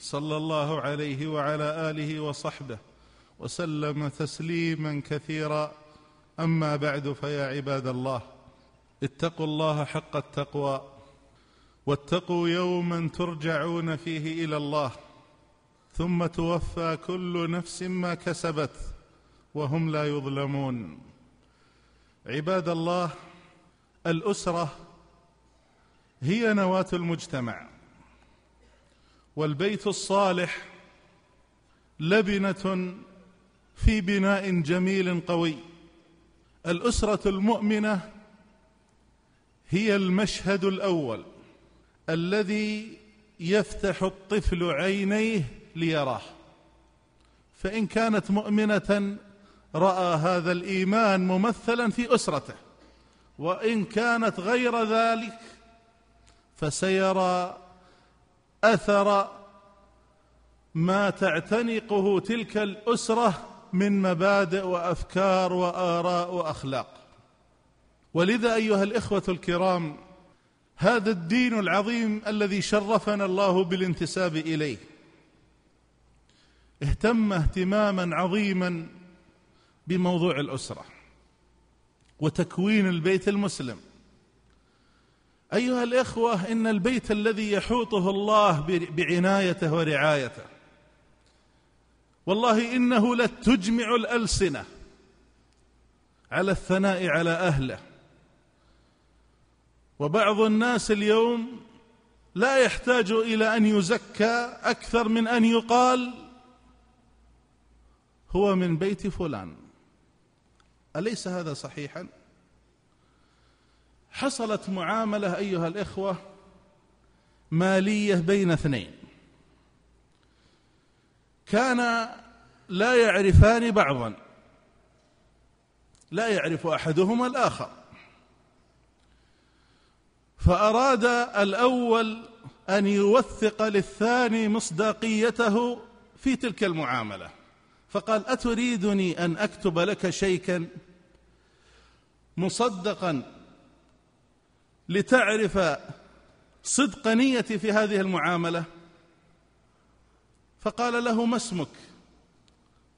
صلى الله عليه وعلى آله وصحبه وسلم تسليما كثيرا. أما بعد فيا عباد الله اتقوا الله حق التقوى واتقوا يوما ترجعون فيه إلى الله ثم توفى كل نفس ما كسبت وهم لا يظلمون. عباد الله الأسرة هي نواة المجتمع. والبيت الصالح لبنة في بناء جميل قوي. الأسرة المؤمنة هي المشهد الأول الذي يفتح الطفل عينيه ليراه. فإن كانت مؤمنة رأى هذا الإيمان ممثلا في أسرته وإن كانت غير ذلك فسيرى أثر ما تعتنقه تلك الأسرة من مبادئ وأفكار وآراء وأخلاق. ولذا أيها الإخوة الكرام هذا الدين العظيم الذي شرفنا الله بالانتساب إليه. اهتم اهتماما عظيما بموضوع الأسرة وتكوين البيت المسلم. أيها الإخوة إن البيت الذي يحوطه الله بعنايته ورعايته. والله إنه لتجمع الألسنة على الثناء على أهله. وبعض الناس اليوم لا يحتاج إلى أن يزكى أكثر من أن يقال هو من بيت فلان. أليس هذا صحيحا؟ حصلت معاملة أيها الإخوة مالية بين اثنين. كان لا يعرفان بعضا. لا يعرف أحدهما الآخر. فأراد الأول أن يوثق للثاني مصداقيته في تلك المعاملة. فقال أتريدني أن أكتب لك شيكا مصدقا لتعرف صدق نيتي في هذه المعاملة. فقال له ما اسمك؟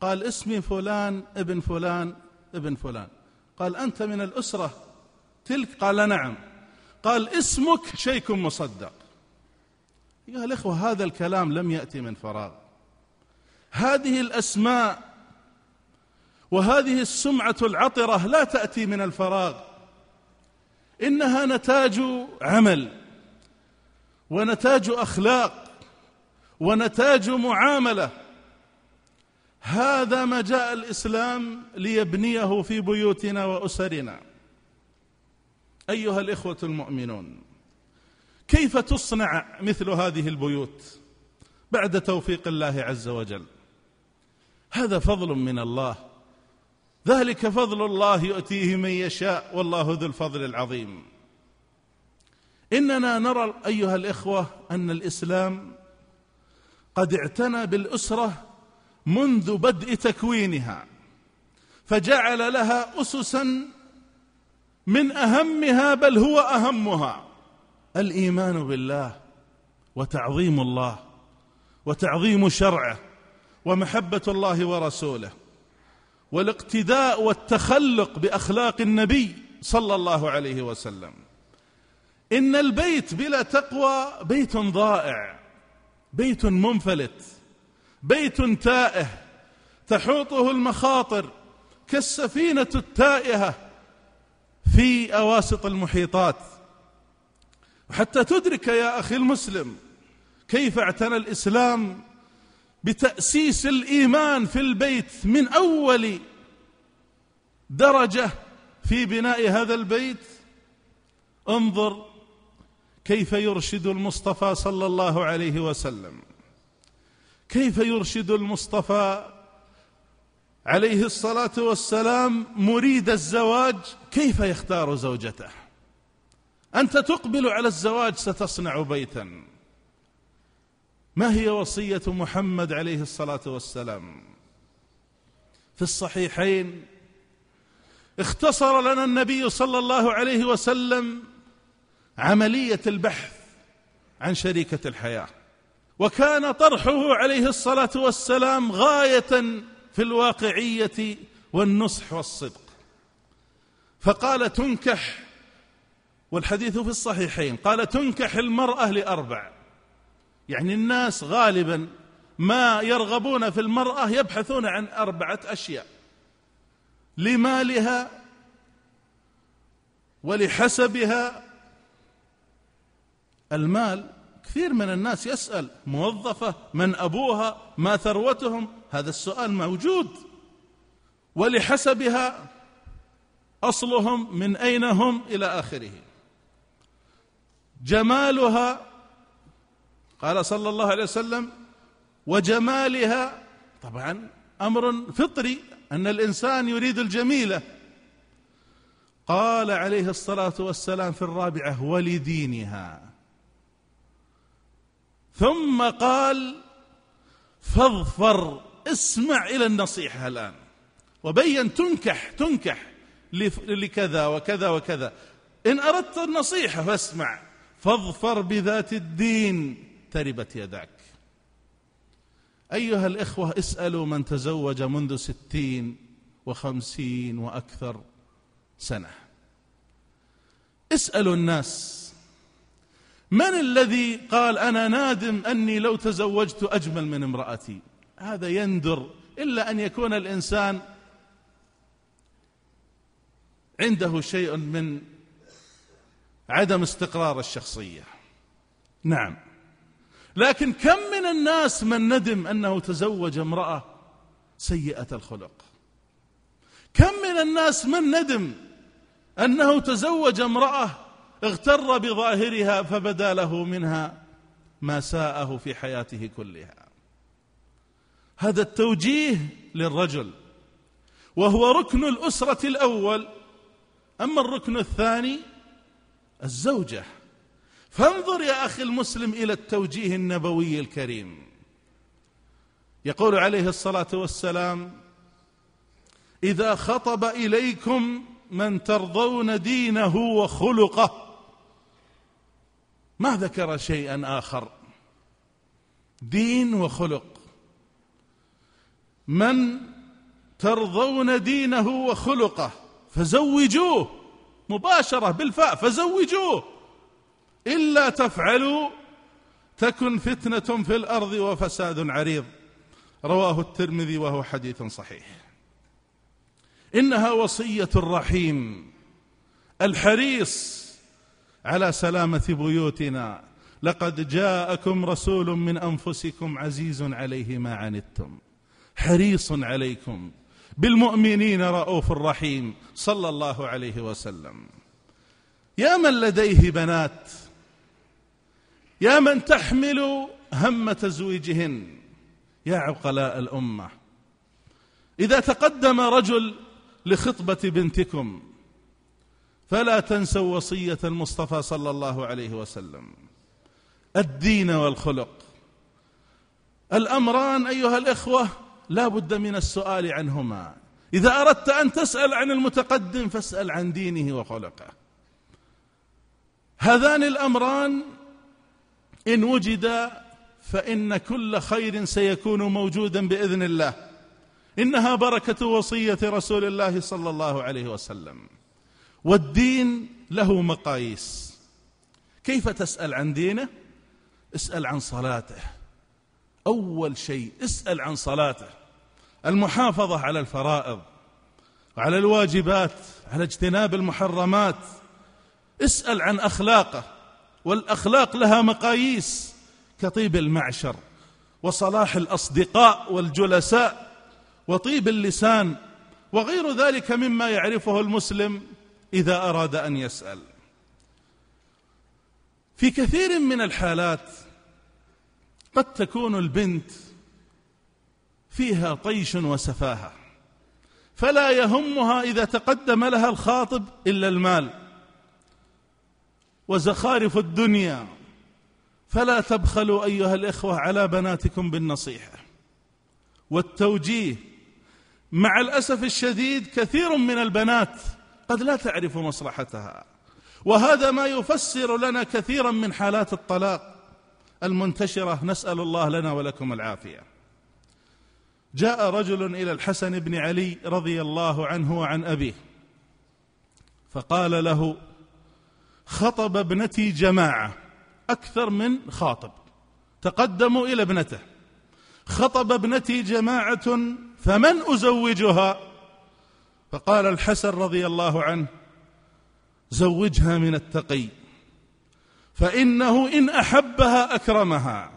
قال اسمي فلان ابن فلان ابن فلان. قال أنت من الأسرة؟ تلك؟ قال نعم. قال اسمك شيك مصدق. يا الإخوة هذا الكلام لم يأتي من فراغ. هذه الأسماء وهذه السمعة العطرة لا تأتي من الفراغ. إنها نتاج عمل ونتاج أخلاق ونتاج معاملة. هذا ما جاء الإسلام ليبنيه في بيوتنا وأسرنا. أيها الإخوة المؤمنون كيف تصنع مثل هذه البيوت بعد توفيق الله عز وجل؟ هذا فضل من الله. ذلك فضل الله يؤتيه من يشاء والله ذو الفضل العظيم. إننا نرى أيها الإخوة أن الإسلام قد اعتنى بالأسرة منذ بدء تكوينها فجعل لها اسسا من أهمها بل هو أهمها الإيمان بالله وتعظيم الله وتعظيم شرعه ومحبة الله ورسوله. والاقتداء والتخلق بأخلاق النبي صلى الله عليه وسلم. إن البيت بلا تقوى بيت ضائع بيت منفلت بيت تائه تحوطه المخاطر كالسفينة التائهة في أواسط المحيطات. حتى تدرك يا أخي المسلم كيف اعتنى الإسلام بتأسيس الإيمان في البيت من أول درجة في بناء هذا البيت. انظر كيف يرشد المصطفى صلى الله عليه وسلم. كيف يرشد المصطفى عليه الصلاة والسلام مريد الزواج؟ كيف يختار زوجته؟ أنت تقبل على الزواج ستصنع بيتا. ما هي وصية محمد عليه الصلاة والسلام؟ في الصحيحين اختصر لنا النبي صلى الله عليه وسلم عملية البحث عن شريكة الحياة وكان طرحه عليه الصلاة والسلام غاية في الواقعية والنصح والصدق. فقال تنكح والحديث في الصحيحين قال تنكح المرأة لأربع. يعني الناس غالبا ما يرغبون في المرأة يبحثون عن أربعة أشياء لمالها ولحسبها. المال كثير من الناس يسأل موظفة من أبوها ما ثروتهم؟ هذا السؤال موجود. ولحسبها أصلهم من أين هم إلى آخره. جمالها قال صلى الله عليه وسلم وجمالها طبعا أمر فطري أن الإنسان يريد الجميلة. قال عليه الصلاة والسلام في الرابعة ولدينها. ثم قال فاظفر اسمع إلى النصيحة الآن وبين تنكح تنكح لكذا وكذا وكذا. إن أردت النصيحة فاسمع فاظفر بذات الدين. تربت يداك. أيها الإخوة اسألوا من تزوج منذ ستين وخمسين وأكثر سنة. اسألوا الناس من الذي قال أنا نادم أني لو تزوجت أجمل من امرأتي؟ هذا يندر إلا أن يكون الإنسان عنده شيء من عدم استقرار الشخصية. نعم. لكن كم من الناس من ندم أنه تزوج امرأة سيئة الخلق. كم من الناس من ندم أنه تزوج امرأة اغتر بظاهرها فبدا له منها ما ساءه في حياته كلها. هذا التوجيه للرجل وهو ركن الأسرة الأول. أما الركن الثاني الزوجة. فانظر يا أخي المسلم إلى التوجيه النبوي الكريم. يقول عليه الصلاة والسلام إذا خطب إليكم من ترضون دينه وخلقه ما ذكر شيئا آخر؟ دين وخلق. من ترضون دينه وخلقه فزوجوه مباشرة بالفاء فزوجوه. إلا تفعلوا تكن فتنة في الأرض وفساد عريض. رواه الترمذي وهو حديث صحيح. إنها وصية الرحيم الحريص على سلامة بيوتنا. لقد جاءكم رسول من أنفسكم عزيز عليه ما عنتم حريص عليكم. بالمؤمنين رؤوف رحيم صلى الله عليه وسلم. يا من لديه بنات يا من تحمل هم تزويجهن يا عقلاء الأمة. إذا تقدم رجل لخطبة بنتكم فلا تنسوا وصية المصطفى صلى الله عليه وسلم. الدين والخلق. الأمران أيها الإخوة لا بد من السؤال عنهما. إذا أردت أن تسأل عن المتقدم فاسأل عن دينه وخلقه. هذان الأمران إن وجدا فإن كل خير سيكون موجودا بإذن الله. إنها بركة وصية رسول الله صلى الله عليه وسلم. والدين له مقاييس. كيف تسأل عن دينه؟ اسأل عن صلاته. أول شيء اسأل عن صلاته. المحافظة على الفرائض على الواجبات على اجتناب المحرمات. اسأل عن أخلاقه. والأخلاق لها مقاييس كطيب المعشر وصلاح الأصدقاء والجلساء وطيب اللسان وغير ذلك مما يعرفه المسلم إذا أراد أن يسأل. في كثير من الحالات قد تكون البنت فيها طيش وسفاهة فلا يهمها إذا تقدم لها الخاطب إلا المال. وزخارف الدنيا. فلا تبخلوا أيها الإخوة على بناتكم بالنصيحة. والتوجيه. مع الأسف الشديد كثير من البنات قد لا تعرف مصلحتها. وهذا ما يفسر لنا كثيرا من حالات الطلاق المنتشرة. نسأل الله لنا ولكم العافية. جاء رجل إلى الحسن بن علي رضي الله عنه وعن أبيه. فقال له خطب ابنتي جماعة أكثر من خاطب تقدموا إلى ابنته. خطب ابنتي جماعة فمن أزوجها؟ فقال الحسن رضي الله عنه زوجها من التقي فإنه إن أحبها أكرمها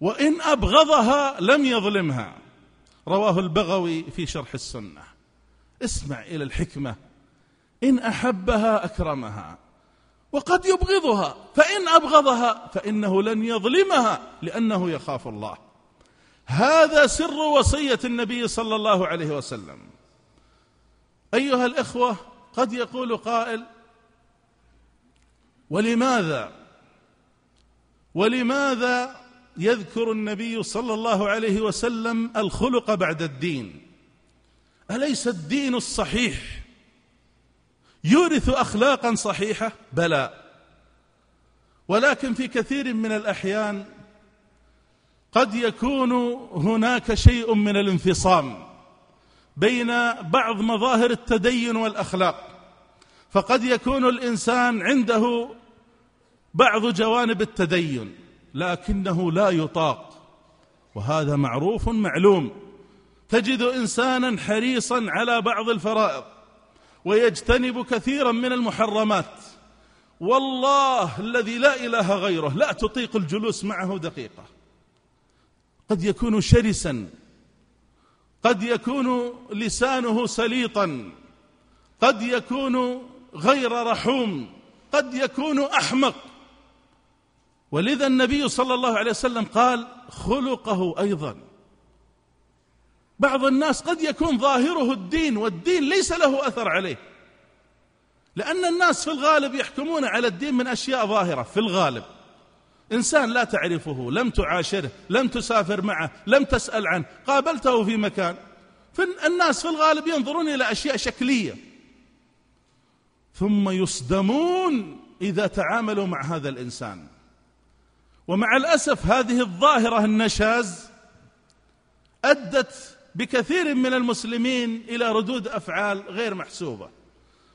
وإن أبغضها لم يظلمها. رواه البغوي في شرح السنة. اسمع إلى الحكمة إن أحبها أكرمها. وقد يبغضها فإن أبغضها فإنه لن يظلمها لأنه يخاف الله. هذا سر وصية النبي صلى الله عليه وسلم. أيها الإخوة قد يقول قائل ولماذا؟ ولماذا يذكر النبي صلى الله عليه وسلم الخلق بعد الدين؟ أليس الدين الصحيح؟ يورث اخلاقا صحيحة؟ بلى. ولكن في كثير من الأحيان قد يكون هناك شيء من الانفصام بين بعض مظاهر التدين والأخلاق. فقد يكون الإنسان عنده بعض جوانب التدين لكنه لا يطاق. وهذا معروف معلوم. تجد انسانا حريصا على بعض الفرائض. ويجتنب كثيرا من المحرمات. والله الذي لا إله غيره لا تطيق الجلوس معه دقيقة. قد يكون شرسا قد يكون لسانه سليطا قد يكون غير رحوم قد يكون أحمق. ولذا النبي صلى الله عليه وسلم قال خلقه أيضا. بعض الناس قد يكون ظاهره الدين والدين ليس له أثر عليه. لأن الناس في الغالب يحكمون على الدين من أشياء ظاهرة في الغالب. إنسان لا تعرفه لم تعاشره لم تسافر معه لم تسأل عنه قابلته في مكان. فالناس في الغالب ينظرون إلى أشياء شكلية. ثم يصدمون إذا تعاملوا مع هذا الإنسان. ومع الأسف هذه الظاهرة النشاز أدت بكثير من المسلمين إلى ردود أفعال غير محسوبة.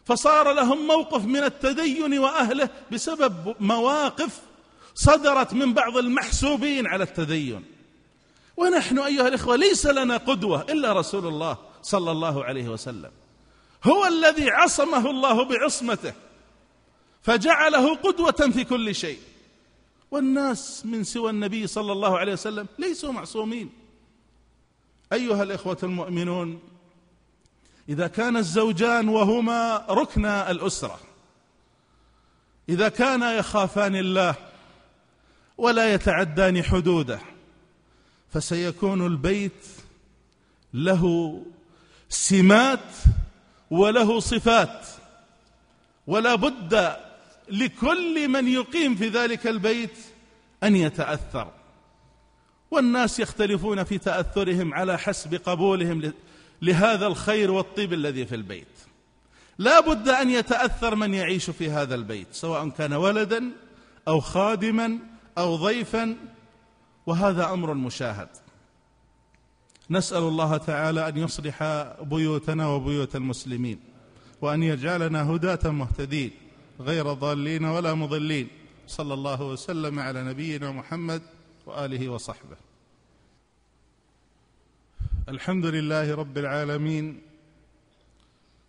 فصار لهم موقف من التدين وأهله بسبب مواقف صدرت من بعض المحسوبين على التدين. ونحن أيها الإخوة ليس لنا قدوة إلا رسول الله صلى الله عليه وسلم. هو الذي عصمه الله بعصمته فجعله قدوة في كل شيء. والناس من سوى النبي صلى الله عليه وسلم ليسوا معصومين. أيها الإخوة المؤمنون إذا كان الزوجان وهما ركن الأسرة إذا كانا يخافان الله ولا يتعدان حدوده فسيكون البيت له سمات وله صفات ولا بد لكل من يقيم في ذلك البيت أن يتأثر. والناس يختلفون في تأثرهم على حسب قبولهم لهذا الخير والطيب الذي في البيت. لا بد أن يتأثر من يعيش في هذا البيت سواء كان ولدا أو خادما أو ضيفا وهذا أمر مشاهد. نسأل الله تعالى أن يصلح بيوتنا وبيوت المسلمين وأن يجعلنا هداة مهتدين غير ضالين ولا مضلين. صلى الله وسلم على نبينا محمد وآله وصحبه. الحمد لله رب العالمين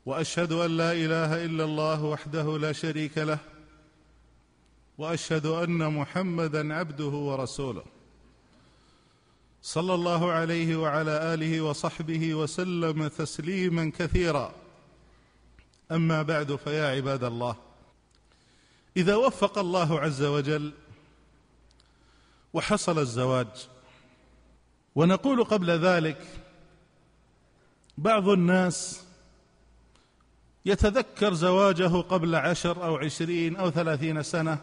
وأشهد أن لا إله إلا الله وحده لا شريك له وأشهد أن محمدا عبده ورسوله. صلى الله عليه وعلى آله وصحبه وسلم تسليما كثيرا. أما بعد فيا عباد الله إذا وفق الله عز وجل وحصل الزواج. ونقول قبل ذلك بعض الناس يتذكر زواجه قبل عشر أو عشرين أو ثلاثين سنة.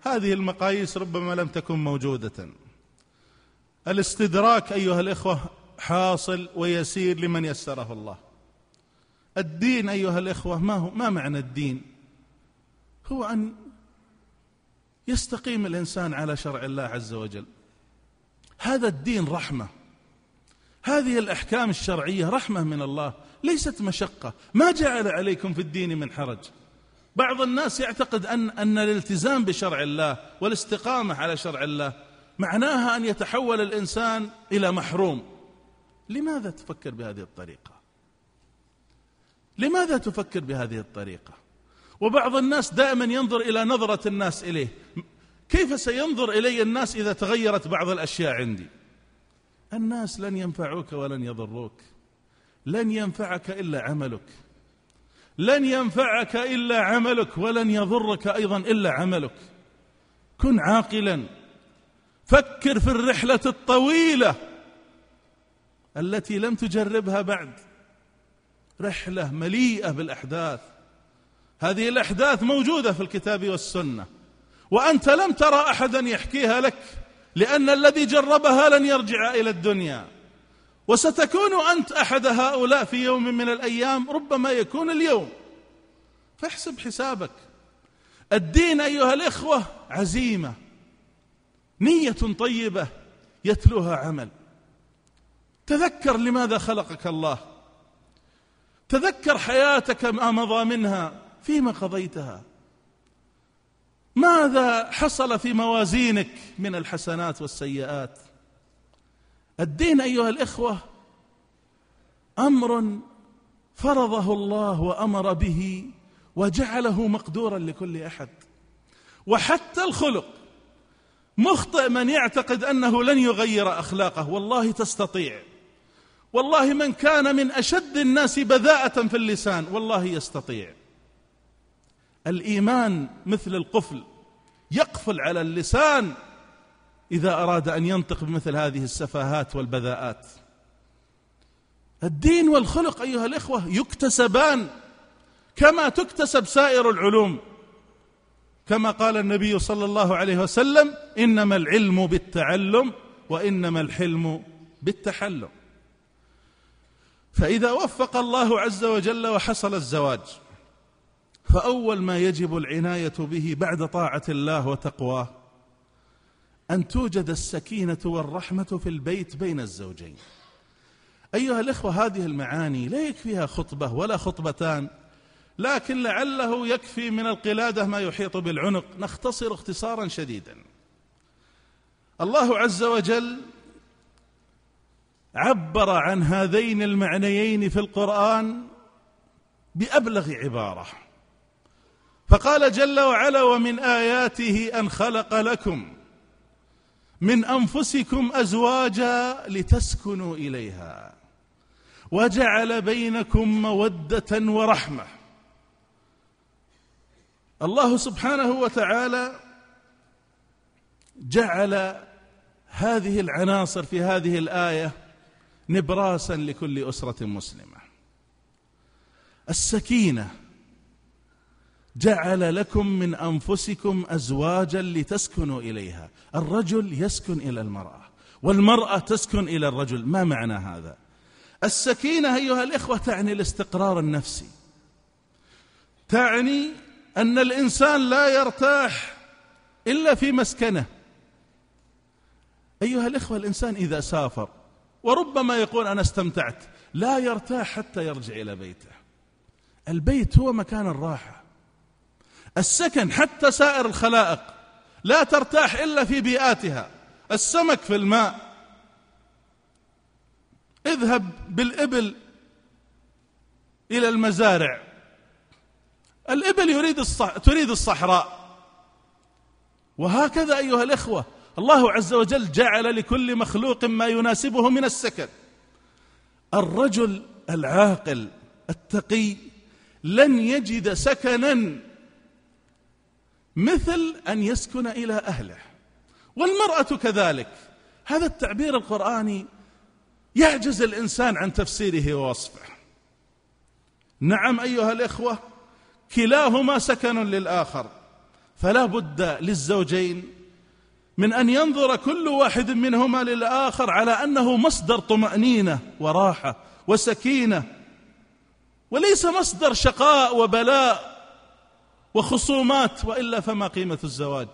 هذه المقاييس ربما لم تكن موجودة. الاستدراك أيها الإخوة حاصل ويسير لمن يسره الله. الدين أيها الإخوة ما هو ما معنى الدين؟ هو أن يستقيم الإنسان على شرع الله عز وجل. هذا الدين رحمة. هذه الأحكام الشرعية رحمة من الله ليست مشقة. ما جعل عليكم في الدين من حرج. بعض الناس يعتقد أن, أن الالتزام بشرع الله والاستقامة على شرع الله معناها أن يتحول الإنسان إلى محروم. لماذا تفكر بهذه الطريقة؟ لماذا تفكر بهذه الطريقة؟ وبعض الناس دائما ينظر إلى نظرة الناس إليه. كيف سينظر إلي الناس إذا تغيرت بعض الأشياء عندي؟ الناس لن ينفعوك ولن يضروك. لن ينفعك إلا عملك. لن ينفعك إلا عملك ولن يضرك أيضا إلا عملك. كن عاقلا. فكر في الرحلة الطويلة التي لم تجربها بعد. رحلة مليئة بالأحداث. هذه الأحداث موجودة في الكتاب والسنة وأنت لم ترى أحدا يحكيها لك لأن الذي جربها لن يرجع إلى الدنيا. وستكون أنت أحد هؤلاء في يوم من الأيام ربما يكون اليوم. فاحسب حسابك. الدين أيها الإخوة عزيمة نية طيبة يتلوها عمل. تذكر لماذا خلقك الله. تذكر حياتك ما مضى منها. فيما قضيتها. ماذا حصل في موازينك من الحسنات والسيئات؟ الدين أيها الإخوة أمر فرضه الله وأمر به وجعله مقدورا لكل أحد. وحتى الخلق مخطئ من يعتقد أنه لن يغير أخلاقه. والله تستطيع. والله من كان من أشد الناس بذاءة في اللسان. والله يستطيع. الإيمان مثل القفل يقفل على اللسان إذا أراد أن ينطق بمثل هذه السفاهات والبذاءات. الدين والخلق أيها الإخوة يكتسبان كما تكتسب سائر العلوم. كما قال النبي صلى الله عليه وسلم إنما العلم بالتعلم وإنما الحلم بالتحلم. فإذا وفق الله عز وجل وحصل الزواج فأول ما يجب العناية به بعد طاعة الله وتقواه أن توجد السكينة والرحمة في البيت بين الزوجين. أيها الإخوة هذه المعاني لا يكفيها خطبة ولا خطبتان لكن لعله يكفي من القلادة ما يحيط بالعنق. نختصر اختصارا شديدا. الله عز وجل عبر عن هذين المعنيين في القرآن بأبلغ عبارة. فقال جل وعلا ومن آياته أن خلق لكم من أنفسكم أزواجا لتسكنوا إليها وجعل بينكم مودة ورحمة. الله سبحانه وتعالى جعل هذه العناصر في هذه الآية نبراسا لكل أسرة مسلمة. السكينة جعل لكم من أنفسكم أزواجا لتسكنوا إليها. الرجل يسكن إلى المرأة والمرأة تسكن إلى الرجل. ما معنى هذا؟ السكينة أيها الإخوة تعني الاستقرار النفسي. تعني أن الإنسان لا يرتاح إلا في مسكنه. أيها الإخوة الإنسان إذا سافر وربما يقول أنا استمتعت لا يرتاح حتى يرجع إلى بيته. البيت هو مكان الراحة. السكن حتى سائر الخلائق لا ترتاح إلا في بيئاتها. السمك في الماء. اذهب بالإبل إلى المزارع. الإبل يريد الصح... تريد الصحراء. وهكذا أيها الإخوة الله عز وجل جعل لكل مخلوق ما يناسبه من السكن. الرجل العاقل التقي لن يجد سكنا مثل أن يسكن إلى أهله. والمرأة كذلك. هذا التعبير القرآني يعجز الإنسان عن تفسيره ووصفه. نعم أيها الإخوة كلاهما سكن للآخر. فلا بد للزوجين من أن ينظر كل واحد منهما للآخر على أنه مصدر طمأنينة وراحة وسكينة وليس مصدر شقاء وبلاء. وخصومات وإلا فما قيمة الزواج.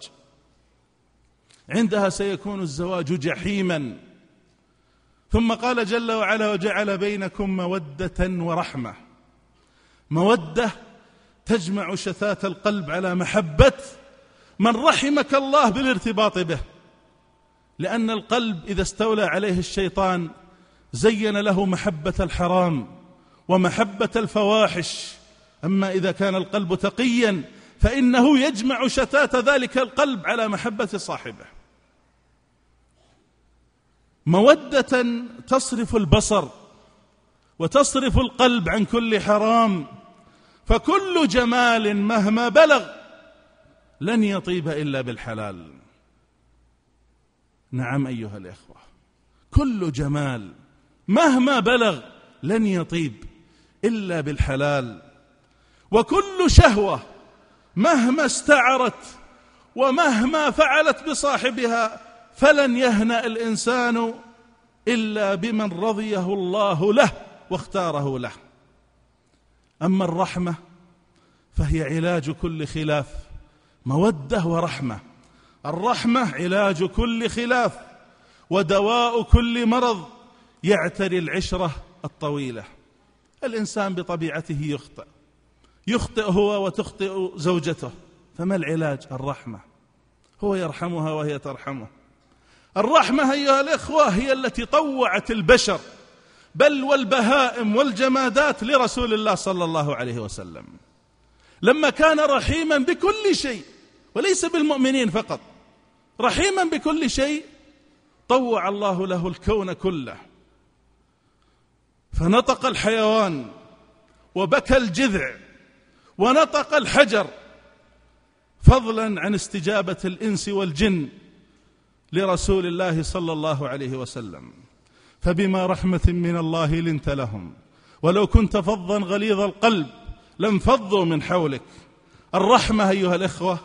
عندها سيكون الزواج جحيما. ثم قال جل وعلا وجعل بينكم مودة ورحمة. مودة تجمع شتات القلب على محبة من رحمك الله بالارتباط به. لأن القلب إذا استولى عليه الشيطان زين له محبة الحرام ومحبة الفواحش. أما إذا كان القلب تقيا فإنه يجمع شتات ذلك القلب على محبة صاحبه. مودة تصرف البصر وتصرف القلب عن كل حرام فكل جمال مهما بلغ لن يطيب إلا بالحلال. نعم أيها الإخوة كل جمال مهما بلغ لن يطيب إلا بالحلال. وكل شهوة مهما استعرت ومهما فعلت بصاحبها فلن يهنأ الإنسان إلا بمن رضيه الله له واختاره له. أما الرحمة فهي علاج كل خلاف مودة ورحمة. الرحمة علاج كل خلاف ودواء كل مرض يعتري العشرة الطويلة. الإنسان بطبيعته يخطئ. يخطئ هو وتخطئ زوجته. فما العلاج؟ الرحمة. هو يرحمها وهي ترحمه. الرحمة أيها الإخوة هي التي طوعت البشر بل والبهائم والجمادات لرسول الله صلى الله عليه وسلم. لما كان رحيما بكل شيء وليس بالمؤمنين فقط رحيما بكل شيء طوع الله له الكون كله. فنطق الحيوان وبكى الجذع. ونطق الحجر فضلا عن استجابة الإنس والجن لرسول الله صلى الله عليه وسلم. فبما رحمة من الله لنت لهم. ولو كنت فظا غليظ القلب لانفضوا من حولك. الرحمة أيها الإخوة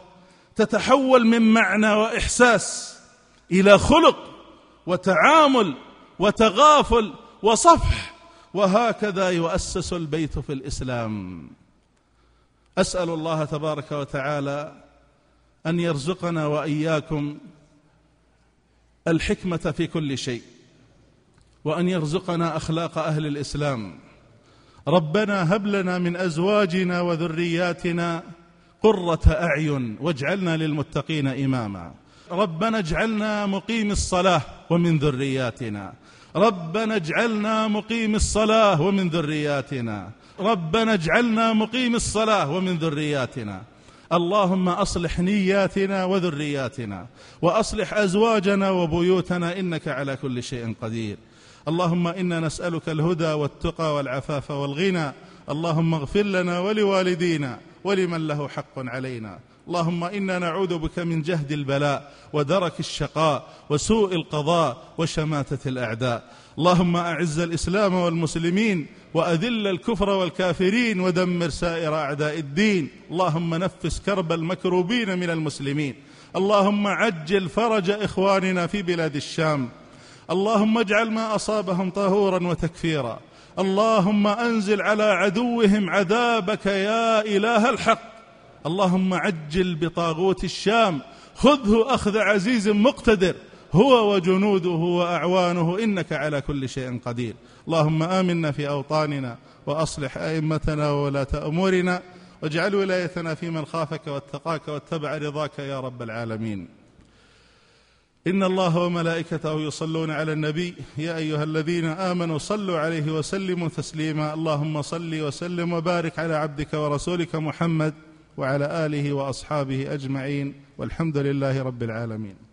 تتحول من معنى وإحساس إلى خلق وتعامل وتغافل وصفح. وهكذا يؤسس البيت في الإسلام. أسأل الله تبارك وتعالى أن يرزقنا وإياكم الحكمة في كل شيء وأن يرزقنا أخلاق أهل الإسلام. ربنا هب لنا من أزواجنا وذرياتنا قرة أعين واجعلنا للمتقين إماما. ربنا اجعلنا مقيم الصلاة ومن ذرياتنا. ربنا اجعلنا مقيم الصلاة ومن ذرياتنا. ربنا اجعلنا مقيم الصلاة ومن ذرياتنا. اللهم أصلح نياتنا وذرياتنا وأصلح أزواجنا وبيوتنا إنك على كل شيء قدير. اللهم إنا نسألك الهدى والتقى والعفاف والغنى. اللهم اغفر لنا ولوالدينا ولمن له حق علينا. اللهم إنا نعوذ بك من جهد البلاء ودرك الشقاء وسوء القضاء وشماتة الأعداء. اللهم أعز الإسلام والمسلمين وأذل الكفر والكافرين ودمر سائر أعداء الدين. اللهم نفس كرب المكروبين من المسلمين. اللهم عجل فرج إخواننا في بلاد الشام. اللهم اجعل ما أصابهم طهورا وتكفيرا. اللهم أنزل على عدوهم عذابك يا إله الحق. اللهم عجل بطاغوت الشام. خذه أخذ عزيز مقتدر. هو وجنوده وأعوانه إنك على كل شيء قدير. اللهم آمنا في أوطاننا وأصلح أئمتنا وولاة أمورنا واجعل ولايتنا في من خافك واتقاك واتبع رضاك يا رب العالمين. إن الله وملائكته يصلون على النبي. يا أيها الذين آمنوا صلوا عليه وسلموا تسليما. اللهم صل وسلم وبارك على عبدك ورسولك محمد وعلى آله وأصحابه أجمعين والحمد لله رب العالمين.